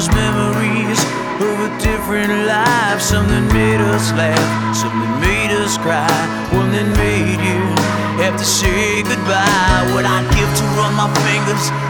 just memories of a different life. Something made us laugh, something made us cry, one that made you have to say goodbye. What I'd give to run my fingers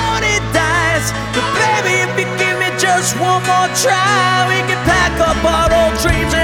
money dies. But baby, if you give me just one more try, we can pack up our old dreams.